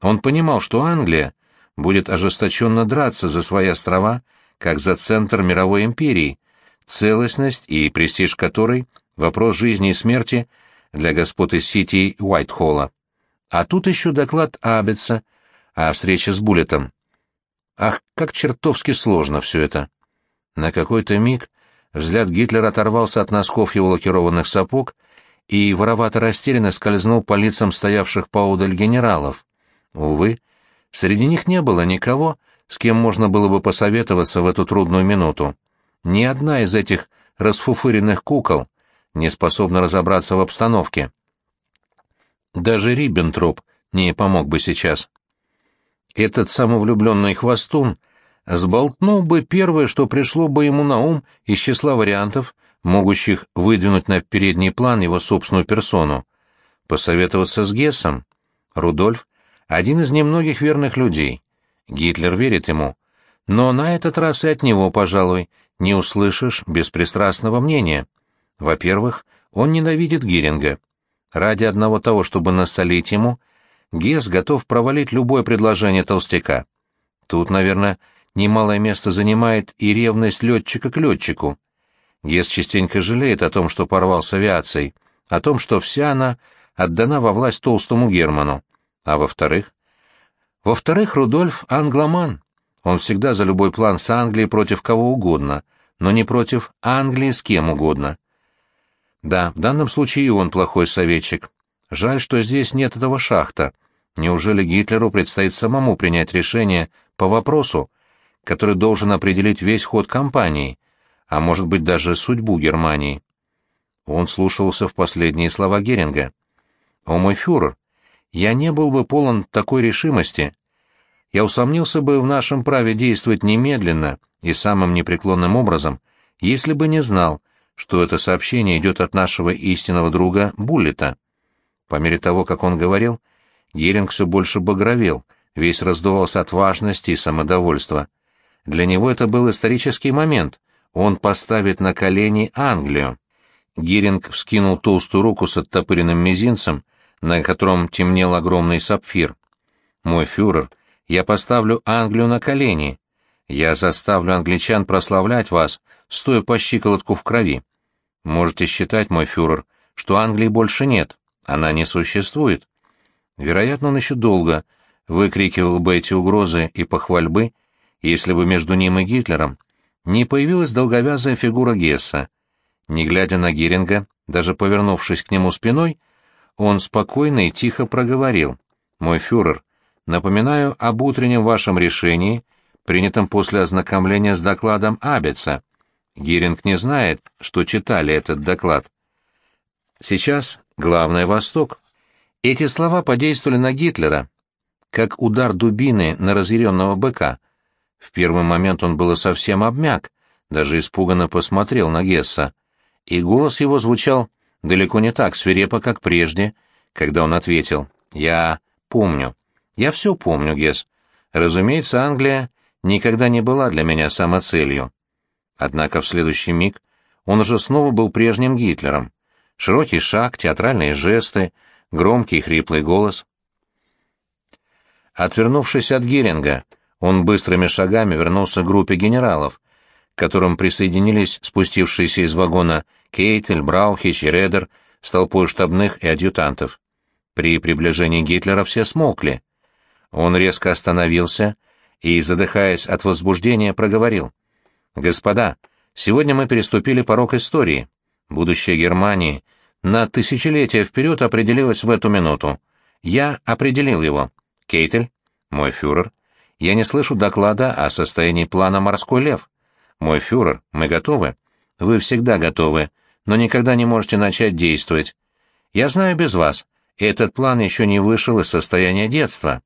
Он понимал, что Англия будет ожесточенно драться за свои острова, как за центр мировой империи, целостность и престиж которой — вопрос жизни и смерти для господ из Сити Уайтхолла. А тут еще доклад Абетса о встрече с Буллетом. Ах, как чертовски сложно все это. На какой-то миг взгляд Гитлера оторвался от носков его лакированных сапог и воровато растерянно скользнул по лицам стоявших поодаль генералов. Увы, Среди них не было никого, с кем можно было бы посоветоваться в эту трудную минуту. Ни одна из этих расфуфыренных кукол не способна разобраться в обстановке. Даже Риббентроп не помог бы сейчас. Этот самовлюбленный хвостун сболтнул бы первое, что пришло бы ему на ум из числа вариантов, могущих выдвинуть на передний план его собственную персону. Посоветоваться с Гессом. Рудольф один из немногих верных людей. Гитлер верит ему. Но на этот раз и от него, пожалуй, не услышишь беспристрастного мнения. Во-первых, он ненавидит Геринга. Ради одного того, чтобы насолить ему, Гесс готов провалить любое предложение толстяка. Тут, наверное, немалое место занимает и ревность летчика к летчику. Гесс частенько жалеет о том, что порвал с авиацией, о том, что вся она отдана во власть толстому Герману. А во-вторых? Во-вторых, Рудольф — англоман. Он всегда за любой план с Англией против кого угодно, но не против Англии с кем угодно. Да, в данном случае и он плохой советчик. Жаль, что здесь нет этого шахта. Неужели Гитлеру предстоит самому принять решение по вопросу, который должен определить весь ход кампании, а может быть даже судьбу Германии? Он слушался в последние слова Геринга. «О мой фюрер, я не был бы полон такой решимости. Я усомнился бы в нашем праве действовать немедленно и самым непреклонным образом, если бы не знал, что это сообщение идет от нашего истинного друга Буллета. По мере того, как он говорил, Геринг все больше багровел, весь раздувался от важности и самодовольства. Для него это был исторический момент. Он поставит на колени Англию. Геринг вскинул толстую руку с оттопыренным мизинцем, на котором темнел огромный сапфир. «Мой фюрер, я поставлю Англию на колени. Я заставлю англичан прославлять вас, стоя по щиколотку в крови. Можете считать, мой фюрер, что Англии больше нет, она не существует». Вероятно, он еще долго выкрикивал бы эти угрозы и похвальбы, если бы между ним и Гитлером не появилась долговязая фигура Гесса. Не глядя на Геринга, даже повернувшись к нему спиной, он спокойно и тихо проговорил. «Мой фюрер, напоминаю об утреннем вашем решении, принятом после ознакомления с докладом Абеца. Геринг не знает, что читали этот доклад. Сейчас главное — Восток». Эти слова подействовали на Гитлера, как удар дубины на разъяренного быка. В первый момент он было совсем обмяк, даже испуганно посмотрел на Гесса, и голос его звучал далеко не так свирепо, как прежде, когда он ответил «Я помню. Я все помню, Гес. Разумеется, Англия никогда не была для меня самоцелью. Однако в следующий миг он уже снова был прежним Гитлером. Широкий шаг, театральные жесты, громкий хриплый голос. Отвернувшись от Геринга, он быстрыми шагами вернулся к группе генералов, к которым присоединились спустившиеся из вагона Кейтель, Браухич и Редер с толпой штабных и адъютантов. При приближении Гитлера все смолкли. Он резко остановился и, задыхаясь от возбуждения, проговорил. «Господа, сегодня мы переступили порог истории. Будущее Германии на тысячелетия вперед определилось в эту минуту. Я определил его. Кейтель, мой фюрер, я не слышу доклада о состоянии плана «Морской лев». Мой фюрер, мы готовы. Вы всегда готовы, но никогда не можете начать действовать. Я знаю без вас, этот план еще не вышел из состояния детства.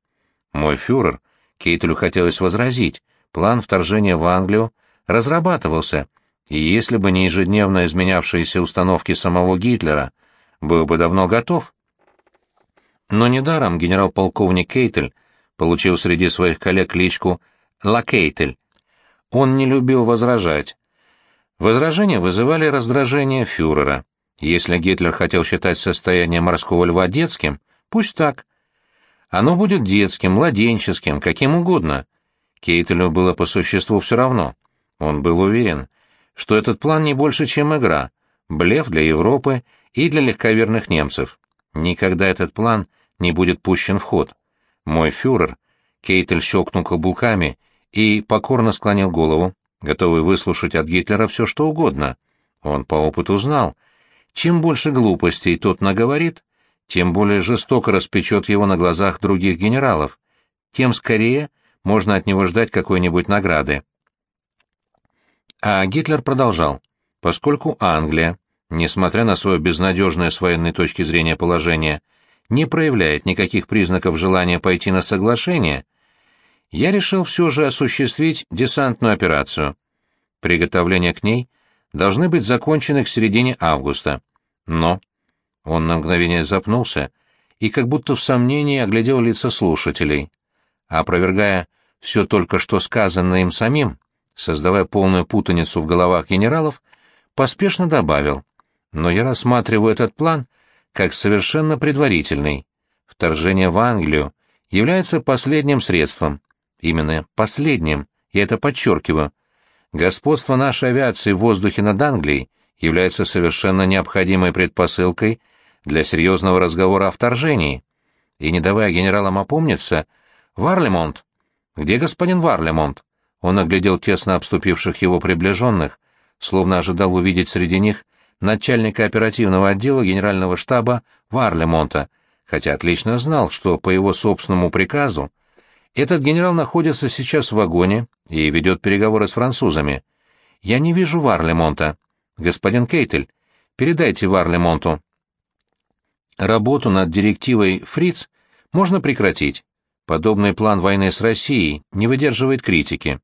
Мой фюрер, Кейтелю хотелось возразить, план вторжения в Англию разрабатывался, и если бы не ежедневно изменявшиеся установки самого Гитлера, был бы давно готов. Но недаром генерал-полковник Кейтель получил среди своих коллег кличку «Ла Кейтель». Он не любил возражать. Возражения вызывали раздражение фюрера. Если Гитлер хотел считать состояние морского льва детским, пусть так. Оно будет детским, младенческим, каким угодно. Кейтелю было по существу все равно. Он был уверен, что этот план не больше, чем игра, блеф для Европы и для легковерных немцев. Никогда этот план не будет пущен в ход. Мой фюрер, Кейтель щелкнул каблуками и покорно склонил голову, готовый выслушать от Гитлера все, что угодно. Он по опыту знал — чем больше глупостей тот наговорит, тем более жестоко распечет его на глазах других генералов, тем скорее можно от него ждать какой-нибудь награды. А Гитлер продолжал. Поскольку Англия, несмотря на свое безнадежное с военной точки зрения положение, не проявляет никаких признаков желания пойти на соглашение, я решил все же осуществить десантную операцию. Приготовления к ней должны быть закончены к середине августа. Но... Он на мгновение запнулся и как будто в сомнении оглядел лица слушателей. Опровергая все только что сказанное им самим, создавая полную путаницу в головах генералов, поспешно добавил, «Но я рассматриваю этот план как совершенно предварительный. Вторжение в Англию является последним средством. Именно последним, я это подчеркиваю, Господство нашей авиации в воздухе над Англией является совершенно необходимой предпосылкой для серьезного разговора о вторжении. И не давая генералам опомниться, «Варлемонт! Где господин Варлемонт?» Он оглядел тесно обступивших его приближенных, словно ожидал увидеть среди них начальника оперативного отдела генерального штаба Варлемонта, хотя отлично знал, что по его собственному приказу этот генерал находится сейчас в вагоне и ведет переговоры с французами. Я не вижу Варлемонта. Господин Кейтель, передайте Варлемонту. Работу над директивой «Фриц» можно прекратить. Подобный план войны с Россией не выдерживает критики.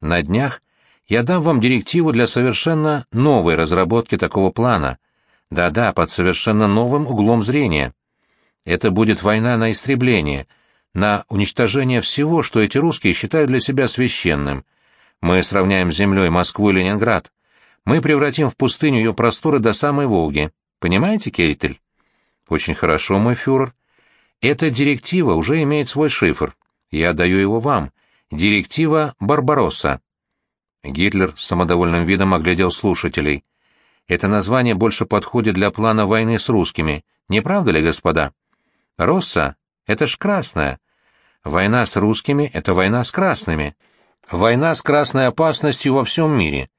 На днях я дам вам директиву для совершенно новой разработки такого плана. Да-да, под совершенно новым углом зрения. Это будет война на истребление — на уничтожение всего, что эти русские считают для себя священным. Мы сравняем с землей Москву и Ленинград. Мы превратим в пустыню ее просторы до самой Волги. Понимаете, Кейтель? Очень хорошо, мой фюрер. Эта директива уже имеет свой шифр. Я даю его вам. Директива Барбаросса. Гитлер с самодовольным видом оглядел слушателей. Это название больше подходит для плана войны с русскими. Не правда ли, господа? Росса это ж красная. Война с русскими — это война с красными. Война с красной опасностью во всем мире.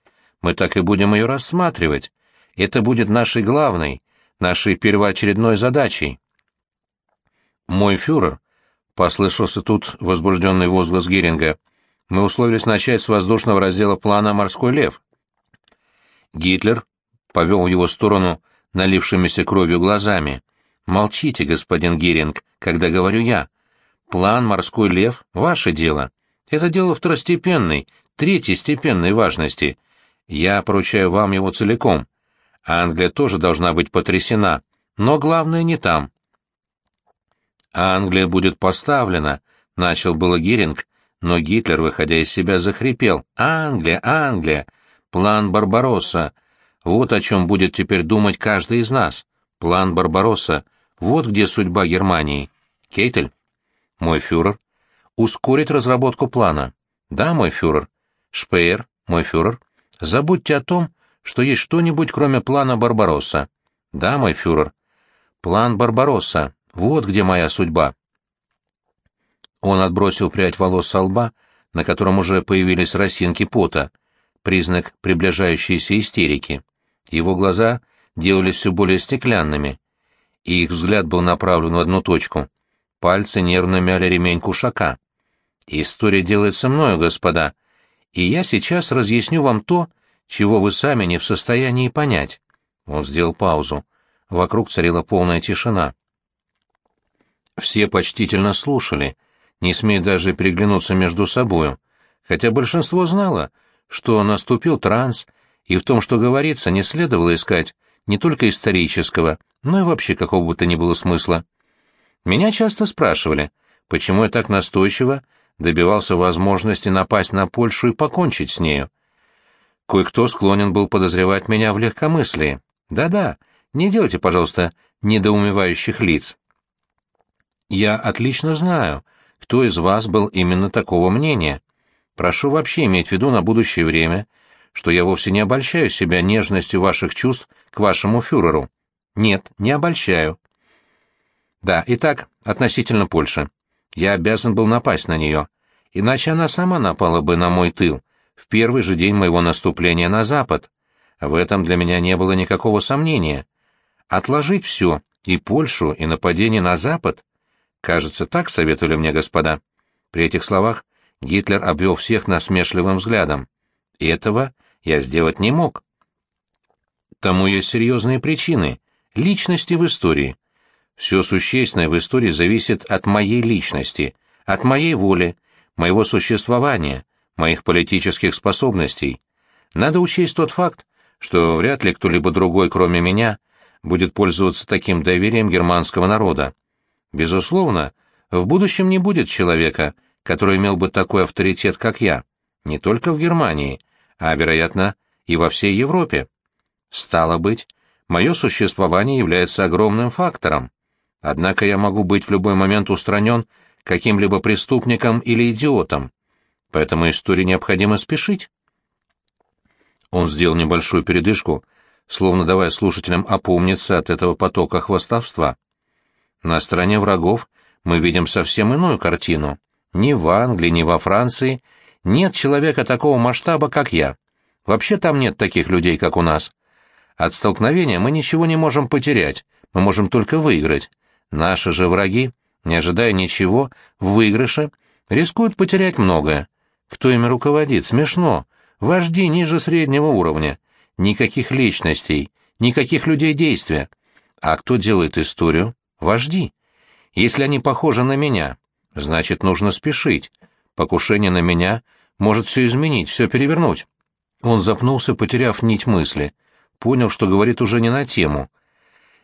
Мы так и будем ее рассматривать. Это будет нашей главной, нашей первоочередной задачей. Мой фюрер, — послышался тут возбужденный возглас Геринга, — мы условились начать с воздушного раздела плана «Морской лев». Гитлер повел в его сторону налившимися кровью глазами. Молчите, господин Геринг, когда говорю я. План «Морской лев» — ваше дело. Это дело второстепенной, третьестепенной важности. Я поручаю вам его целиком. Англия тоже должна быть потрясена, но главное не там. Англия будет поставлена, начал было Геринг, но Гитлер, выходя из себя, захрипел. Англия, Англия, план Барбаросса. Вот о чем будет теперь думать каждый из нас. План Барбаросса. Вот где судьба Германии. Кейтель? Мой фюрер. Ускорить разработку плана. Да, мой фюрер. Шпеер, мой фюрер. Забудьте о том, что есть что-нибудь, кроме плана Барбаросса. Да, мой фюрер. План Барбаросса. Вот где моя судьба. Он отбросил прядь волос со лба, на котором уже появились росинки пота, признак приближающейся истерики. Его глаза делались все более стеклянными, и их взгляд был направлен в одну точку. Пальцы нервно мяли ремень кушака. «История делается мною, господа, и я сейчас разъясню вам то, чего вы сами не в состоянии понять». Он сделал паузу. Вокруг царила полная тишина. Все почтительно слушали, не смея даже переглянуться между собою, хотя большинство знало, что наступил транс, и в том, что говорится, не следовало искать не только исторического, но и вообще какого бы то ни было смысла. Меня часто спрашивали, почему я так настойчиво добивался возможности напасть на Польшу и покончить с нею. Кое-кто склонен был подозревать меня в легкомыслии. Да-да, не делайте, пожалуйста, недоумевающих лиц. Я отлично знаю, кто из вас был именно такого мнения. Прошу вообще иметь в виду на будущее время, что я вовсе не обольщаю себя нежностью ваших чувств к вашему фюреру. Нет, не обольщаю. Да, итак, относительно Польши. Я обязан был напасть на нее, иначе она сама напала бы на мой тыл в первый же день моего наступления на Запад. В этом для меня не было никакого сомнения. Отложить все, и Польшу, и нападение на Запад, Кажется, так советовали мне господа. При этих словах Гитлер обвел всех насмешливым взглядом. И этого я сделать не мог. Тому есть серьезные причины. Личности в истории. Все существенное в истории зависит от моей личности, от моей воли, моего существования, моих политических способностей. Надо учесть тот факт, что вряд ли кто-либо другой, кроме меня, будет пользоваться таким доверием германского народа. Безусловно, в будущем не будет человека, который имел бы такой авторитет, как я, не только в Германии, а, вероятно, и во всей Европе. Стало быть, мое существование является огромным фактором. Однако я могу быть в любой момент устранен каким-либо преступником или идиотом. Поэтому истории необходимо спешить. Он сделал небольшую передышку, словно давая слушателям опомниться от этого потока хвастовства. На стороне врагов мы видим совсем иную картину. Ни в Англии, ни во Франции нет человека такого масштаба, как я. Вообще там нет таких людей, как у нас. От столкновения мы ничего не можем потерять, мы можем только выиграть. Наши же враги, не ожидая ничего, в выигрыше, рискуют потерять многое. Кто ими руководит? Смешно. Вожди ниже среднего уровня. Никаких личностей, никаких людей действия. А кто делает историю? Вожди. Если они похожи на меня, значит, нужно спешить. Покушение на меня может все изменить, все перевернуть. Он запнулся, потеряв нить мысли. Понял, что говорит уже не на тему.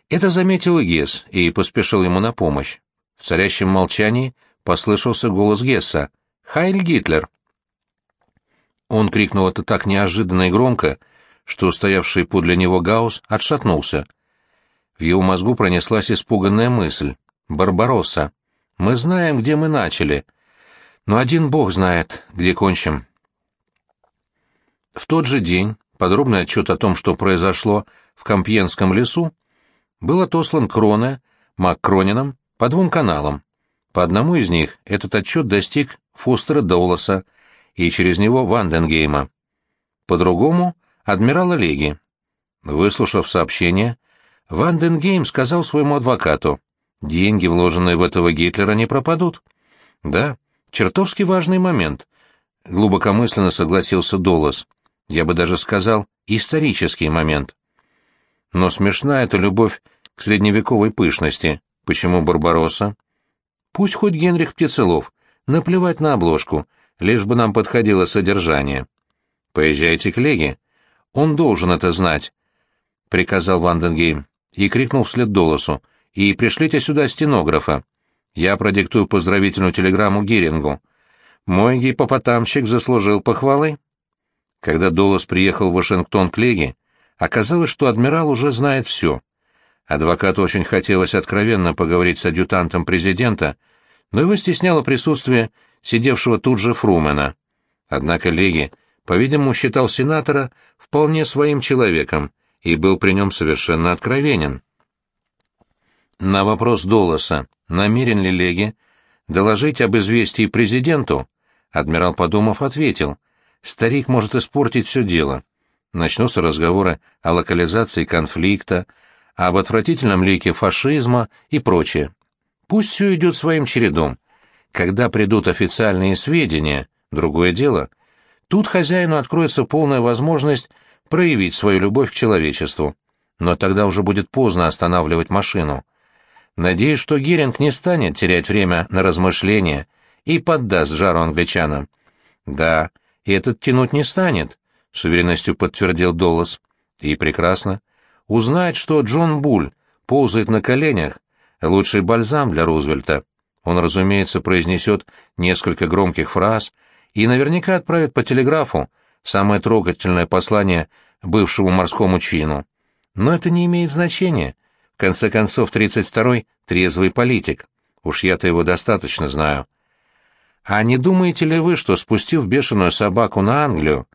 Это заметил и Гесс, и поспешил ему на помощь. В царящем молчании послышался голос Гесса. «Хайль Гитлер!» Он крикнул это так неожиданно и громко, что стоявший подле него Гаус отшатнулся — в его мозгу пронеслась испуганная мысль. «Барбаросса. Мы знаем, где мы начали. Но один бог знает, где кончим». В тот же день подробный отчет о том, что произошло в Компьенском лесу, был отослан Кроне, МакКронином по двум каналам. По одному из них этот отчет достиг Фостера Доуласа и через него Ванденгейма. По другому — адмирала Леги. Выслушав сообщение, Ванденгейм сказал своему адвокату, деньги, вложенные в этого Гитлера, не пропадут. Да, чертовски важный момент. Глубокомысленно согласился Долос. Я бы даже сказал, исторический момент. Но смешна эта любовь к средневековой пышности. Почему Барбаросса? Пусть хоть Генрих Птицелов. Наплевать на обложку, лишь бы нам подходило содержание. Поезжайте к Леге. Он должен это знать, — приказал Ванденгейм и крикнул вслед Долосу. «И пришлите сюда стенографа. Я продиктую поздравительную телеграмму Герингу. Мой гипопотамщик заслужил похвалы. Когда Долос приехал в Вашингтон к Леге, оказалось, что адмирал уже знает все. Адвокату очень хотелось откровенно поговорить с адъютантом президента, но его стесняло присутствие сидевшего тут же Фрумена. Однако Леги, по-видимому, считал сенатора вполне своим человеком и был при нем совершенно откровенен. На вопрос Долоса, намерен ли Леги доложить об известии президенту, адмирал Подумов ответил, старик может испортить все дело. Начнутся разговоры о локализации конфликта, об отвратительном лике фашизма и прочее. Пусть все идет своим чередом. Когда придут официальные сведения, другое дело. Тут хозяину откроется полная возможность проявить свою любовь к человечеству. Но тогда уже будет поздно останавливать машину. Надеюсь, что Геринг не станет терять время на размышления и поддаст жару англичанам. Да, и этот тянуть не станет, — с уверенностью подтвердил Доллас. И прекрасно. Узнать, что Джон Буль ползает на коленях, лучший бальзам для Рузвельта. Он, разумеется, произнесет несколько громких фраз и наверняка отправит по телеграфу самое трогательное послание бывшему морскому чину. Но это не имеет значения. В конце концов, 32-й — трезвый политик. Уж я-то его достаточно знаю. А не думаете ли вы, что, спустив бешеную собаку на Англию,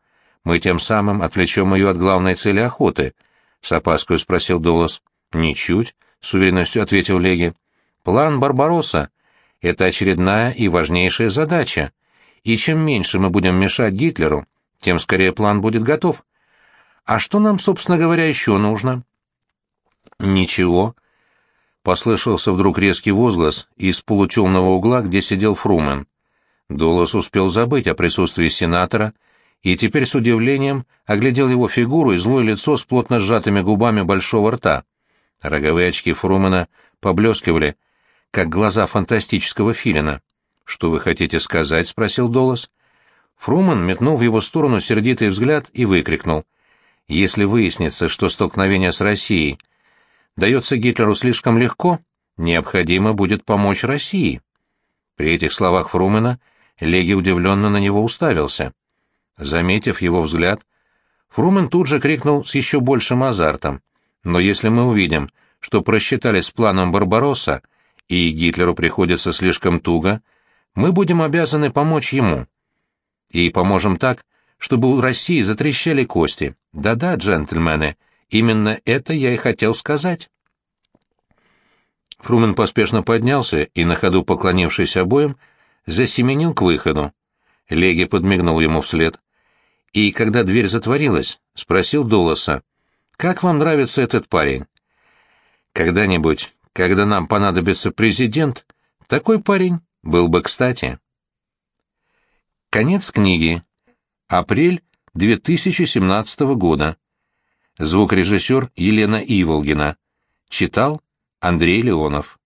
мы тем самым отвлечем ее от главной цели охоты? — с опаской спросил Долос. — Ничуть, — с уверенностью ответил Леги. — План Барбаросса — это очередная и важнейшая задача, и чем меньше мы будем мешать Гитлеру, тем скорее план будет готов. А что нам, собственно говоря, еще нужно? — Ничего. Послышался вдруг резкий возглас из полутемного угла, где сидел Фрумен. Долос успел забыть о присутствии сенатора и теперь с удивлением оглядел его фигуру и злое лицо с плотно сжатыми губами большого рта. Роговые очки Фрумена поблескивали, как глаза фантастического филина. «Что вы хотите сказать?» — спросил Долос. Фрумен метнул в его сторону сердитый взгляд и выкрикнул. «Если выяснится, что столкновение с Россией дается Гитлеру слишком легко, необходимо будет помочь России». При этих словах Фрумена Леги удивленно на него уставился. Заметив его взгляд, Фрумен тут же крикнул с еще большим азартом. «Но если мы увидим, что просчитались с планом Барбаросса, и Гитлеру приходится слишком туго, мы будем обязаны помочь ему. И поможем так, чтобы у России затрещали кости. Да-да, джентльмены, именно это я и хотел сказать». Фрумен поспешно поднялся и, на ходу поклонившись обоим, засеменил к выходу. Леги подмигнул ему вслед. И когда дверь затворилась, спросил Долоса, «Как вам нравится этот парень?» «Когда-нибудь, когда нам понадобится президент, такой парень был бы кстати». Конец книги. Апрель 2017 года. Звукорежиссер Елена Иволгина. Читал Андрей Леонов.